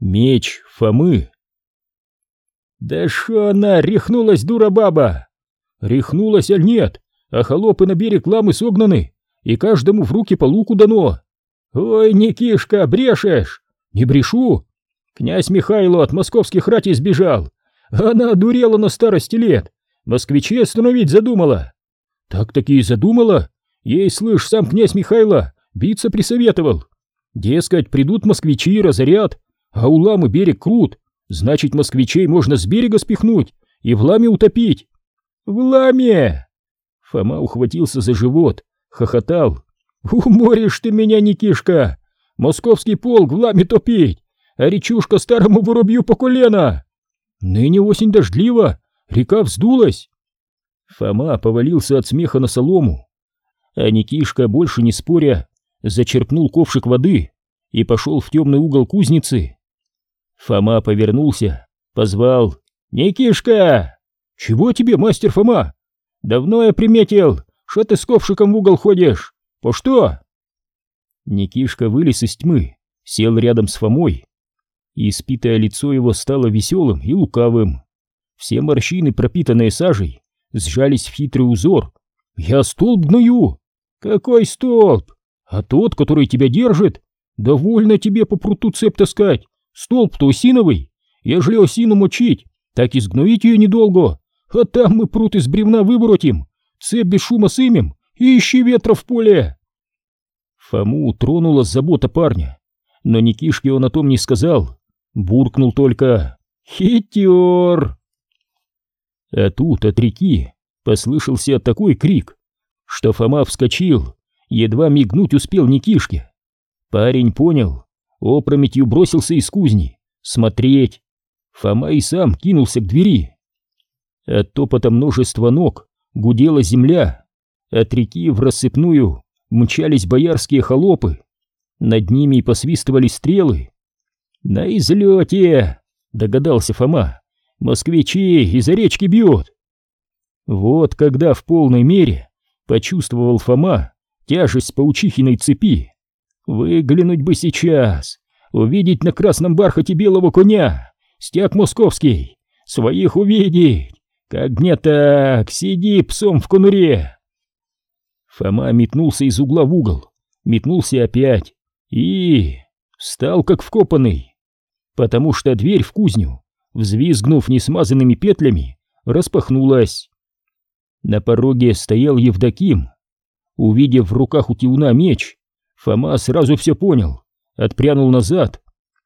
Меч Фомы. «Да шо она, рехнулась, дура баба!» «Рехнулась, аль нет, а холопы на берег ламы согнаны, и каждому в руки по луку дано!» «Ой, Никишка, брешешь!» «Не брешу!» «Князь Михайло от московских ратей сбежал, она одурела на старости лет, москвичей остановить задумала!» «Так-таки и задумала? Ей, слышь, сам князь Михайло биться присоветовал. Дескать, придут москвичи и разорят, а у ламы берег крут, значит, москвичей можно с берега спихнуть и в ламе утопить. В ламе! Фома ухватился за живот, хохотал. Уморишь ты меня, Никишка! Московский полк в ламе топить, а речушка старому воробью по колено! Ныне осень дождлива, река вздулась. Фома повалился от смеха на солому, а Никишка, больше не споря, зачерпнул ковшик воды и пошел в темный угол кузницы. Фома повернулся, позвал «Никишка!» «Чего тебе, мастер Фома?» «Давно я приметил, что ты с ковшиком в угол ходишь. По что?» Никишка вылез из тьмы, сел рядом с Фомой. И испитое лицо его стало веселым и лукавым. Все морщины, пропитанные сажей, сжались в хитрый узор. «Я столб гною!» «Какой столб? А тот, который тебя держит? Довольно тебе по пруту цепь таскать. Столб-то осиновый. Ежели осину мочить, так изгноить ее недолго. А там мы прут из бревна выворотим, цепь без шума сымем и ищи ветра в поле. Фому тронула забота парня, но Никишке он о том не сказал. Буркнул только «Хитер!». А тут от реки послышался такой крик, что Фома вскочил, едва мигнуть успел Никишке. Парень понял, опрометью бросился из кузни, смотреть. Фома и сам кинулся к двери. От топота множества ног гудела земля, от реки в рассыпную мчались боярские холопы, над ними посвистывали стрелы. «На излете!» — догадался Фома. «Москвичи из-за речки бьют!» Вот когда в полной мере почувствовал Фома тяжесть паучихиной цепи. Выглянуть бы сейчас, увидеть на красном бархате белого коня, стяг московский, своих увидеть, как не так, сиди псом в конуре. Фома метнулся из угла в угол, метнулся опять и встал как вкопанный, потому что дверь в кузню, взвизгнув несмазанными петлями, распахнулась. На пороге стоял Евдоким. Увидев в руках у Тиуна меч, Фома сразу все понял, отпрянул назад,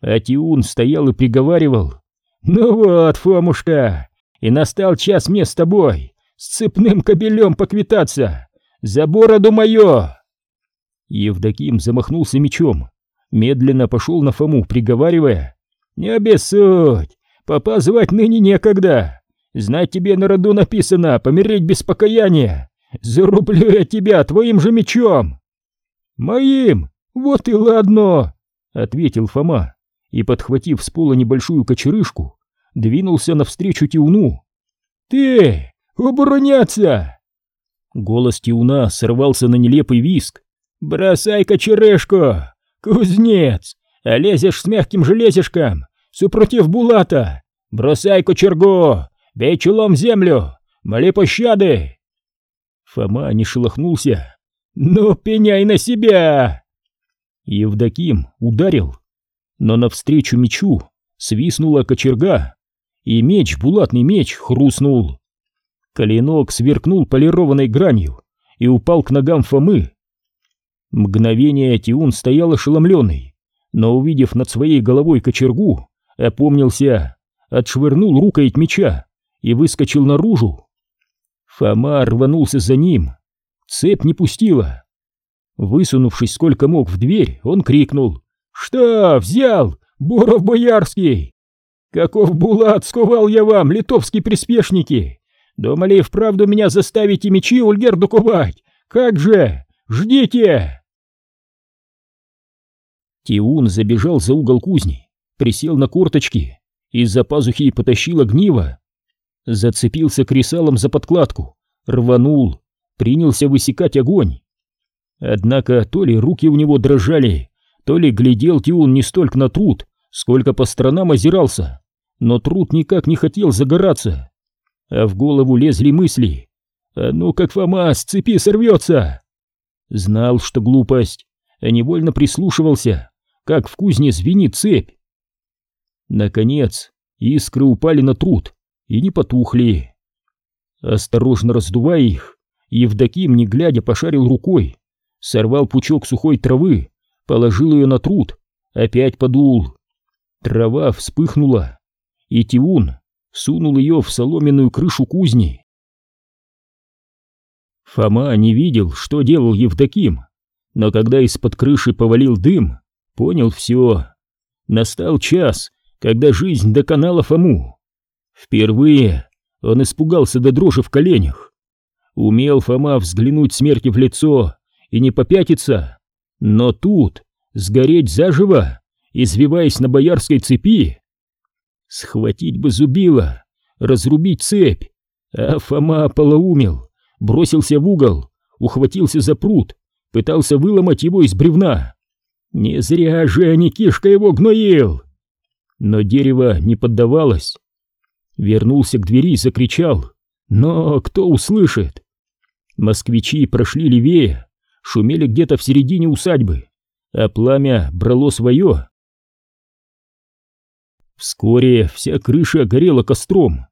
а Тиун стоял и приговаривал. «Ну вот, Фомушка, и настал час мне с тобой, с цепным кобелем поквитаться, за бороду мое!» Евдоким замахнулся мечом, медленно пошел на Фому, приговаривая. «Не обессудь, попа звать ныне некогда, знать тебе на роду написано, помереть без покаяния, зарублю я тебя твоим же мечом!» «Моим! Вот и ладно!» — ответил Фома и, подхватив с пола небольшую кочерышку, двинулся навстречу Тиуну. «Ты! Обороняться!» Голос Тиуна сорвался на нелепый виск. «Бросай кочерышку! Кузнец! А лезешь с мягким железишком! Супротив Булата! Бросай кочергу! Бей чулом землю! Моли пощады!» Фома не шелохнулся, «Ну, пеняй на себя!» Евдоким ударил, но навстречу мечу свистнула кочерга, и меч, булатный меч, хрустнул. Коленок сверкнул полированной гранью и упал к ногам Фомы. Мгновение Тиун стоял ошеломленный, но, увидев над своей головой кочергу, опомнился, отшвырнул рукоять меча и выскочил наружу. Фома рванулся за ним, Цепь не пустила. Высунувшись сколько мог в дверь, он крикнул. «Что, взял? Боров Боярский! Каков булат сковал я вам, литовские приспешники! Думали, вправду меня заставите мечи Ульгерду ковать? Как же! Ждите!» Тиун забежал за угол кузни, присел на корточки, из-за пазухи потащил огниво. Зацепился кресалом за подкладку, рванул, принялся высекать огонь. Однако то ли руки у него дрожали, то ли глядел Тиун не столько на труд, сколько по сторонам озирался, но труд никак не хотел загораться. А в голову лезли мысли. «А ну как Фома с цепи сорвется!» Знал, что глупость, а невольно прислушивался, как в кузне звенит цепь. Наконец, искры упали на труд и не потухли. Осторожно раздувая их, Евдоким, не глядя, пошарил рукой, сорвал пучок сухой травы, положил ее на труд, опять подул. Трава вспыхнула, и Тиун сунул ее в соломенную крышу кузни. Фома не видел, что делал Евдоким, но когда из-под крыши повалил дым, понял все. Настал час, когда жизнь доконала Фому. Впервые он испугался до дрожи в коленях. Умел Фома взглянуть смерти в лицо и не попятиться, но тут сгореть заживо, извиваясь на боярской цепи. Схватить бы зубило, разрубить цепь, а Фома полоумел, бросился в угол, ухватился за пруд, пытался выломать его из бревна. Не зря же Никишка его гноил! Но дерево не поддавалось. Вернулся к двери и закричал. Но кто услышит? Москвичи прошли левее, шумели где-то в середине усадьбы, а пламя брало свое. Вскоре вся крыша горела костром.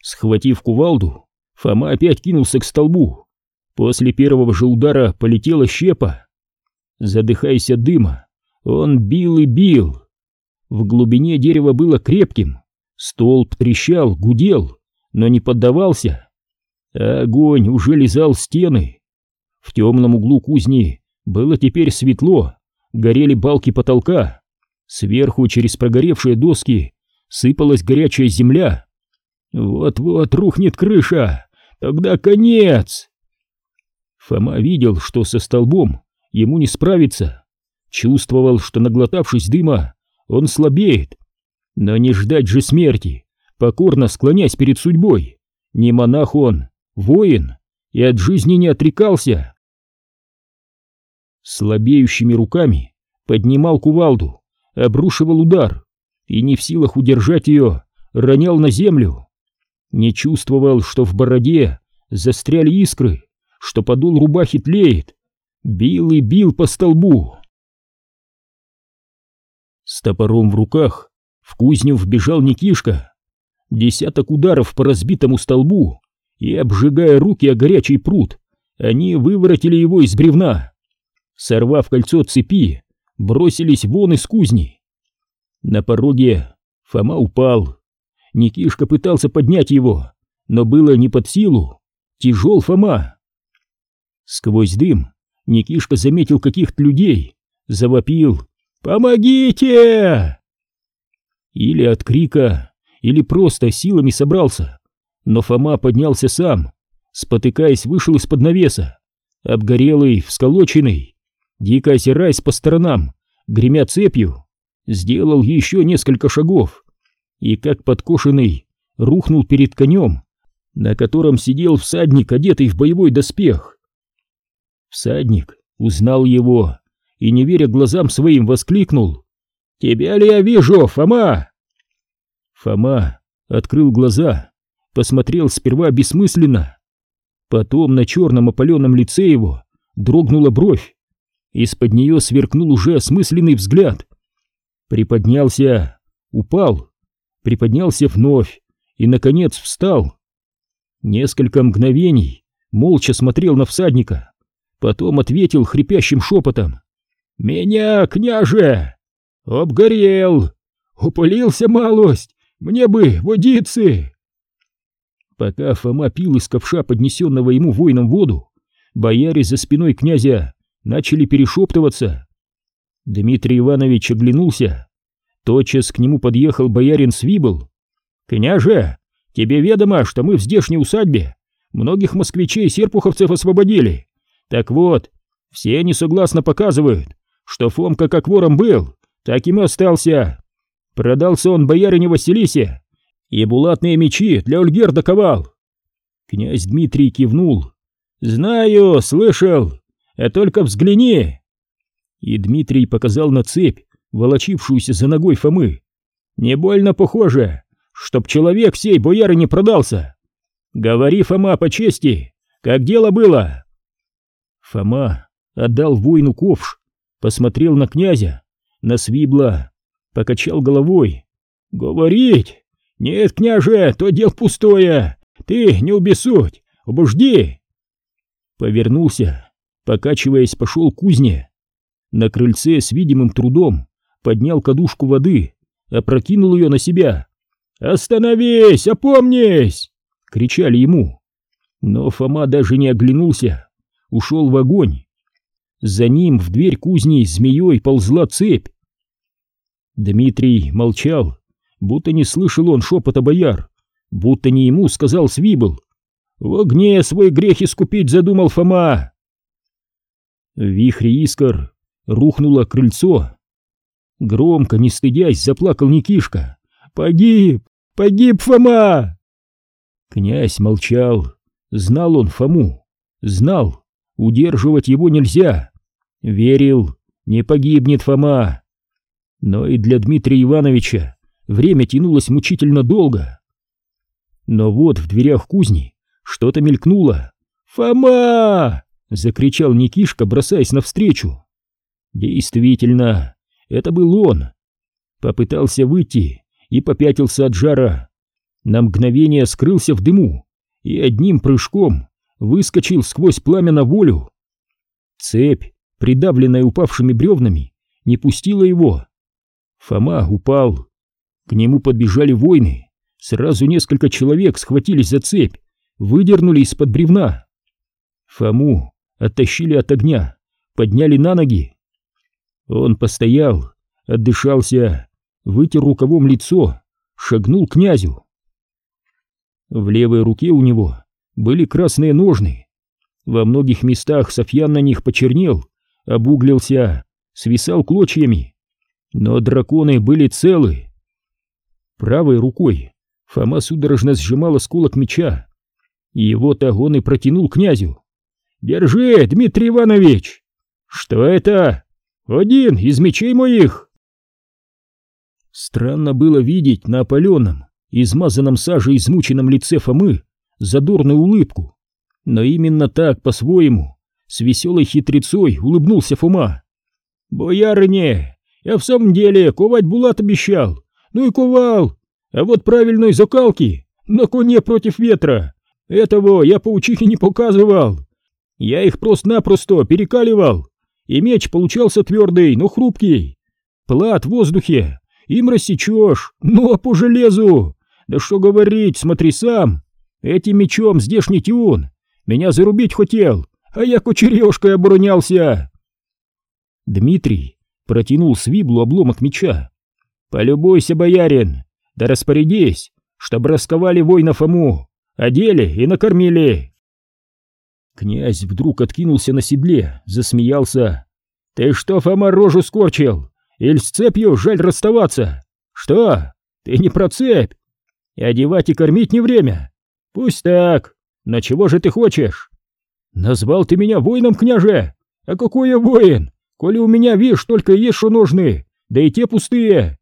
Схватив кувалду, Фома опять кинулся к столбу. После первого же удара полетела щепа. Задыхаясь от дыма, он бил и бил. В глубине дерева было крепким, столб трещал, гудел, но не поддавался. огонь уже лизал стены. В темном углу кузни было теперь светло, горели балки потолка. Сверху через прогоревшие доски сыпалась горячая земля. Вот-вот рухнет крыша, тогда конец. Фома видел, что со столбом ему не справиться. Чувствовал, что наглотавшись дыма, он слабеет. Но не ждать же смерти, покорно склонясь перед судьбой. Не монах он, воин, и от жизни не отрекался. Слабеющими руками поднимал кувалду, обрушивал удар, и не в силах удержать ее, ронял на землю. Не чувствовал, что в бороде застряли искры, что подол рубахи тлеет. Бил и бил по столбу. С топором в руках в кузню вбежал Никишка. Десяток ударов по разбитому столбу, и, обжигая руки о горячий пруд, они выворотили его из бревна. Сорвав кольцо цепи, бросились вон из кузни. На пороге Фома упал. Никишка пытался поднять его, но было не под силу. Тяжел Фома. Сквозь дым Никишка заметил каких-то людей, завопил «Помогите!» Или от крика, или просто силами собрался. Но Фома поднялся сам, спотыкаясь, вышел из-под навеса, обгорелый, всколоченный, дико озираясь по сторонам, гремя цепью, сделал еще несколько шагов и, как подкошенный, рухнул перед конем, на котором сидел всадник, одетый в боевой доспех. Всадник узнал его и, не веря глазам своим, воскликнул. «Тебя ли я вижу, Фома?» Фома открыл глаза, посмотрел сперва бессмысленно. Потом на черном опаленном лице его дрогнула бровь. Из-под нее сверкнул уже осмысленный взгляд. Приподнялся, упал, приподнялся вновь и, наконец, встал. Несколько мгновений молча смотрел на всадника, потом ответил хрипящим шепотом. «Меня, княже! Обгорел! Упалился малость! Мне бы водицы!» Пока Фома пил из ковша поднесенного ему воином воду, бояре за спиной князя начали перешептываться. Дмитрий Иванович оглянулся. Тотчас к нему подъехал боярин Свибл. «Княже, тебе ведомо, что мы в здешней усадьбе многих москвичей серпуховцев освободили. Так вот, все они согласно показывают, что Фомка как вором был, так и остался. Продался он боярине Василисе и булатные мечи для Ольгерда ковал. Князь Дмитрий кивнул. «Знаю, слышал, а только взгляни!» И Дмитрий показал на цепь, волочившуюся за ногой Фомы. «Не больно похоже, чтоб человек сей бояры не продался. Говори, Фома, по чести, как дело было?» Фома отдал воину ковш, посмотрел на князя, на свибла, покачал головой. «Говорить? Нет, княже, то дел пустое. Ты не убесудь, обожди!» Повернулся, покачиваясь, пошел к кузне. На крыльце с видимым трудом поднял кадушку воды, опрокинул ее на себя. «Остановись! Опомнись!» — кричали ему. Но Фома даже не оглянулся, ушел в огонь. За ним в дверь кузни змеей ползла цепь. Дмитрий молчал, будто не слышал он шепота бояр, будто не ему сказал Свибл. В огне свой грех искупить задумал Фома. В вихре искр рухнуло крыльцо. Громко, не стыдясь, заплакал Никишка. «Погиб! Погиб Фома!» Князь молчал. Знал он Фому. Знал, удерживать его нельзя. Верил, не погибнет Фома. Но и для Дмитрия Ивановича время тянулось мучительно долго. Но вот в дверях кузни что-то мелькнуло. «Фома!» — закричал Никишка, бросаясь навстречу. Действительно, это был он. Попытался выйти и попятился от жара. На мгновение скрылся в дыму и одним прыжком выскочил сквозь пламя на волю. Цепь, придавленная упавшими бревнами, не пустила его. Фома упал. К нему подбежали воины. Сразу несколько человек схватились за цепь, выдернули из-под бревна. Фому оттащили от огня, подняли на ноги. Он постоял, отдышался, вытер рукавом лицо, шагнул к князю. В левой руке у него были красные ножны. Во многих местах Софьян на них почернел, обуглился, свисал клочьями. Но драконы были целы. Правой рукой Фома судорожно сжимал осколок меча. Его-то он и протянул князю. «Держи, Дмитрий Иванович!» «Что это?» «Один из мечей моих!» Странно было видеть на опаленном, измазанном сажей измученном лице Фомы задорную улыбку. Но именно так, по-своему, с веселой хитрецой улыбнулся Фома. «Боярыне, я в самом деле ковать булат обещал, ну и ковал, а вот правильной закалки на коне против ветра, этого я паучихе не показывал. Я их просто-напросто перекаливал, и меч получался твердый, но хрупкий. Плат в воздухе, им рассечешь, ну а по железу, да что говорить, смотри сам, этим мечом здешний тюн меня зарубить хотел, а я кучережкой оборонялся. Дмитрий протянул свиблу обломок меча. «Полюбуйся, боярин, да распорядись, чтоб расковали воина Фому, одели и накормили!» Князь вдруг откинулся на седле, засмеялся. «Ты что, Фома, рожу скорчил? Иль с цепью жаль расставаться? Что? Ты не про цепь? И одевать и кормить не время? Пусть так, но чего же ты хочешь? Назвал ты меня воином, княже? А какой я воин? Коли у меня, видишь, только есть что нужны, да и те пустые.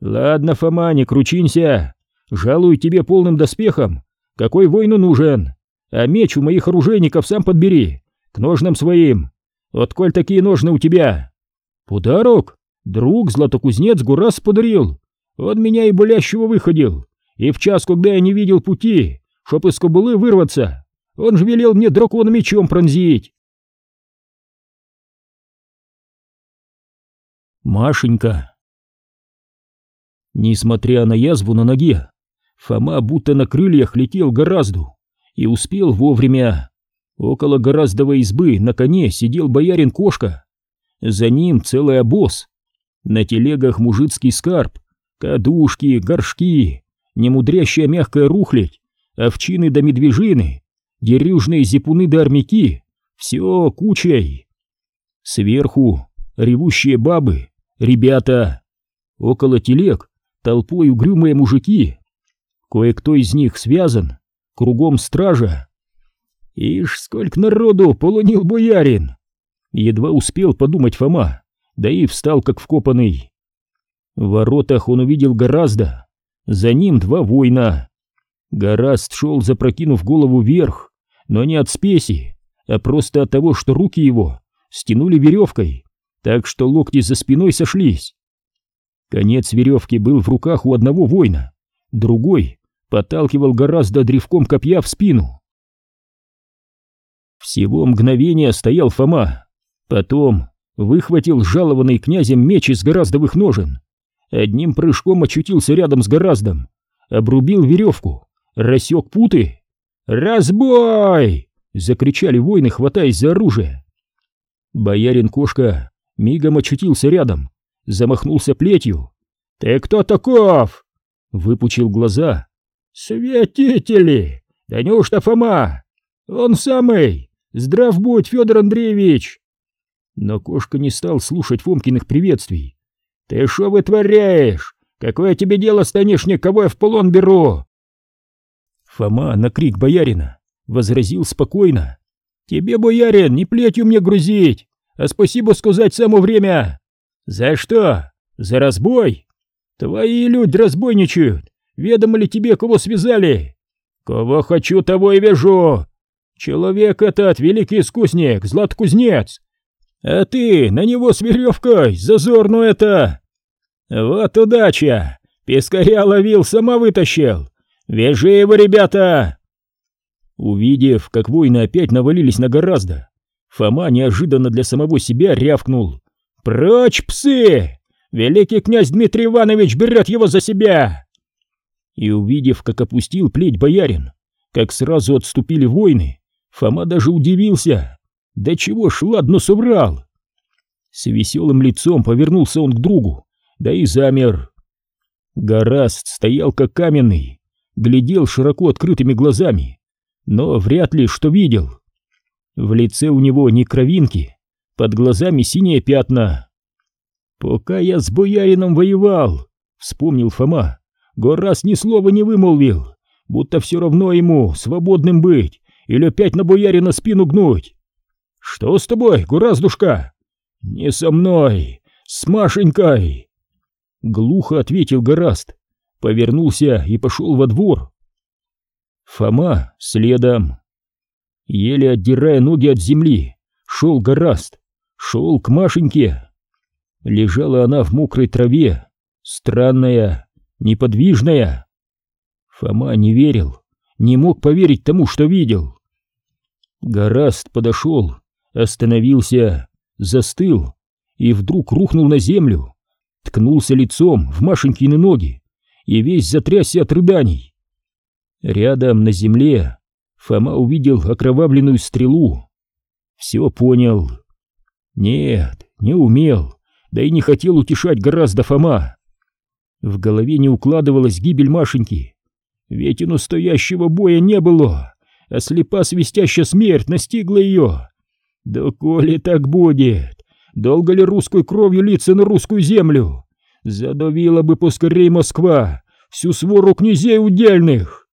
Ладно, Фома, не кручинься. Жалую тебе полным доспехом. Какой воину нужен? А меч у моих оружейников сам подбери, к ножнам своим. Вот коль такие ножны у тебя. Подарок? Друг златокузнец Гурас подарил. Он меня и болящего выходил. И в час, когда я не видел пути, чтоб из кобылы вырваться, он же велел мне дракона мечом пронзить. Машенька. Несмотря на язву на ноге, Фома будто на крыльях летел гораздо и успел вовремя. Около гораздовой избы на коне сидел боярин-кошка. За ним целый обоз. На телегах мужицкий скарб, кадушки, горшки, немудрящая мягкая рухлядь, овчины да медвежины, дерюжные зипуны да армяки, все кучей. Сверху ревущие бабы, ребята. Около телег толпой угрюмые мужики. Кое-кто из них связан, кругом стража. Ишь, сколько народу полонил боярин! Едва успел подумать Фома, да и встал как вкопанный. В воротах он увидел гораздо, за ним два воина. Гораст шел, запрокинув голову вверх, но не от спеси, а просто от того, что руки его стянули веревкой, так что локти за спиной сошлись. Конец веревки был в руках у одного воина, другой подталкивал гораздо древком копья в спину. Всего мгновения стоял Фома, потом выхватил жалованный князем меч из гораздовых ножен, одним прыжком очутился рядом с гораздом, обрубил веревку, рассек путы. «Разбой!» — закричали воины, хватаясь за оружие. Боярин-кошка мигом очутился рядом, замахнулся плетью. «Ты кто таков?» Выпучил глаза. «Святители! Да неужто Фома? Он самый! Здрав будь, Федор Андреевич!» Но кошка не стал слушать Фомкиных приветствий. «Ты что вытворяешь? Какое тебе дело, станишник, кого я в полон беру?» Фома на крик боярина возразил спокойно. «Тебе, боярин, не плетью мне грузить, а спасибо сказать само время!» «За что? За разбой? Твои люди разбойничают. Ведомо ли тебе, кого связали? Кого хочу, того и вяжу. Человек этот великий искусник, злат-кузнец. А ты на него с веревкой, зазорну это. Вот удача. Пескаря ловил, сама вытащил. Вяжи его, ребята!» Увидев, как воины опять навалились на гораздо, Фома неожиданно для самого себя рявкнул. «Прочь, псы! Великий князь Дмитрий Иванович берет его за себя!» И увидев, как опустил плеть боярин, как сразу отступили воины, Фома даже удивился. Да чего ж ладно соврал! С веселым лицом повернулся он к другу, да и замер. Гораст стоял как каменный, глядел широко открытыми глазами, но вряд ли что видел. В лице у него ни кровинки, под глазами синие пятна. «Пока я с боярином воевал», — вспомнил Фома, — «Горас ни слова не вымолвил, будто все равно ему свободным быть или опять на боярина спину гнуть». «Что с тобой, Гораздушка?» «Не со мной, с Машенькой!» Глухо ответил Гораст, повернулся и пошел во двор. Фома следом. Еле отдирая ноги от земли, шел Гораст, шел к Машеньке. Лежала она в мокрой траве, странная, неподвижная. Фома не верил, не мог поверить тому, что видел. Гораст подошел, остановился, застыл и вдруг рухнул на землю, ткнулся лицом в Машенькины ноги и весь затрясся от рыданий. Рядом на земле Фома увидел окровавленную стрелу. Все понял. Нет, не умел, да и не хотел утешать гораздо Фома. В голове не укладывалась гибель Машеньки, ведь и настоящего боя не было, а слепа свистящая смерть настигла ее. Да коли так будет, долго ли русской кровью литься на русскую землю? Задавила бы поскорей Москва всю свору князей удельных.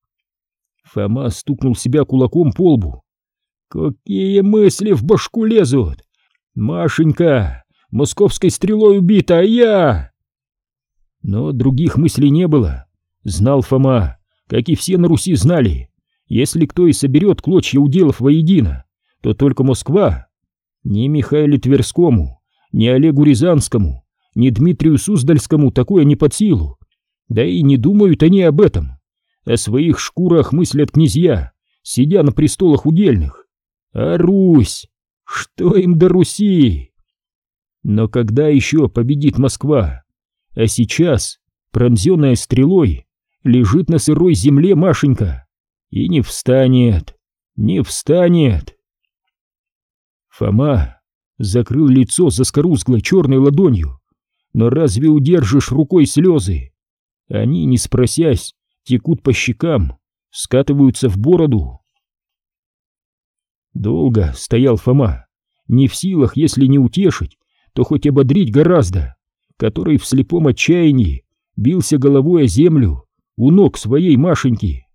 Фома стукнул себя кулаком по лбу. «Какие мысли в башку лезут! Машенька, московской стрелой убита, а я...» Но других мыслей не было. Знал Фома, как и все на Руси знали, если кто и соберет клочья уделов воедино, то только Москва. Ни Михаилу Тверскому, ни Олегу Рязанскому, ни Дмитрию Суздальскому такое не под силу. Да и не думают они об этом. О своих шкурах мыслят князья, сидя на престолах удельных. А Русь? Что им до Руси? Но когда еще победит Москва? А сейчас, пронзенная стрелой, лежит на сырой земле Машенька и не встанет, не встанет. Фома закрыл лицо заскорузглой черной ладонью. Но разве удержишь рукой слезы? Они, не спросясь, текут по щекам, скатываются в бороду. Долго стоял Фома, не в силах, если не утешить, то хоть ободрить гораздо, который в слепом отчаянии бился головой о землю у ног своей Машеньки.